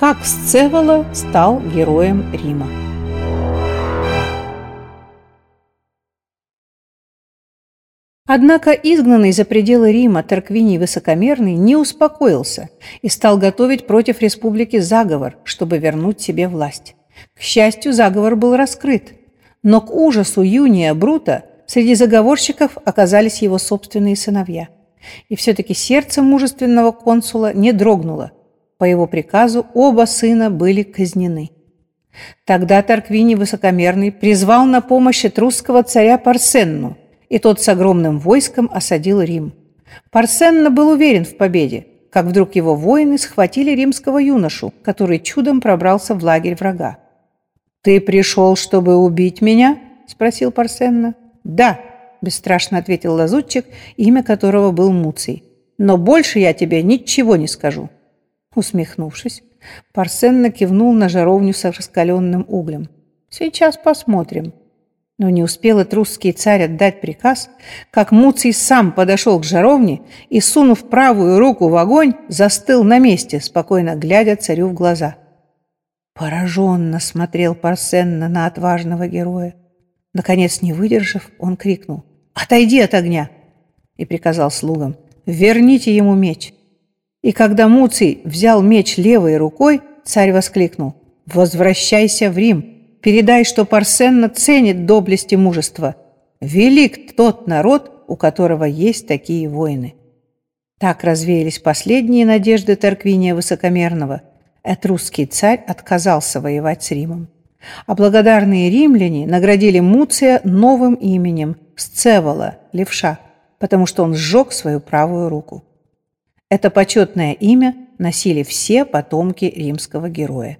Как Сцевола стал героем Рима. Однако изгнанный за пределы Рима Тарквиний Высокомерный не успокоился и стал готовить против республики заговор, чтобы вернуть себе власть. К счастью, заговор был раскрыт, но к ужасу Юния Брута среди заговорщиков оказались его собственные сыновья. И все-таки сердце мужественного консула не дрогнуло. По его приказу оба сына были казнены. Тогда Тарквиний Высокомерный призвал на помощь этрусского царя Парсенну, и тот с огромным войском осадил Рим. Парсенна был уверен в победе, как вдруг его воины схватили римского юношу, который чудом пробрался в лагерь врага. «Ты пришел, чтобы убить меня?» – спросил Парсенна. «Да», – бесстрашно ответил лазутчик, имя которого был Муций. «Но больше я тебе ничего не скажу». Усмехнувшись, Парсенна кивнул на жаровню с раскаленным углем. «Сейчас посмотрим». Но не успел этрусский царь отдать приказ, как Муций сам подошел к жаровне и, сунув правую руку в огонь, застыл на месте, спокойно глядя царю в глаза. Пораженно смотрел Парсенна на отважного героя. Наконец, не выдержав, он крикнул «Отойди от огня!» и приказал слугам «Верните ему меч!» И когда Муций взял меч левой рукой, царь воскликнул «Возвращайся в Рим!» передай, что Парсенна ценит доблесть и мужество. Велик тот народ, у которого есть такие воины. Так развеялись последние надежды Тарквиния Высокомерного. Этрусский царь отказался воевать с Римом. А благодарные римляне наградили Муция новым именем – Сцевола, левша, потому что он сжег свою правую руку. Это почетное имя носили все потомки римского героя.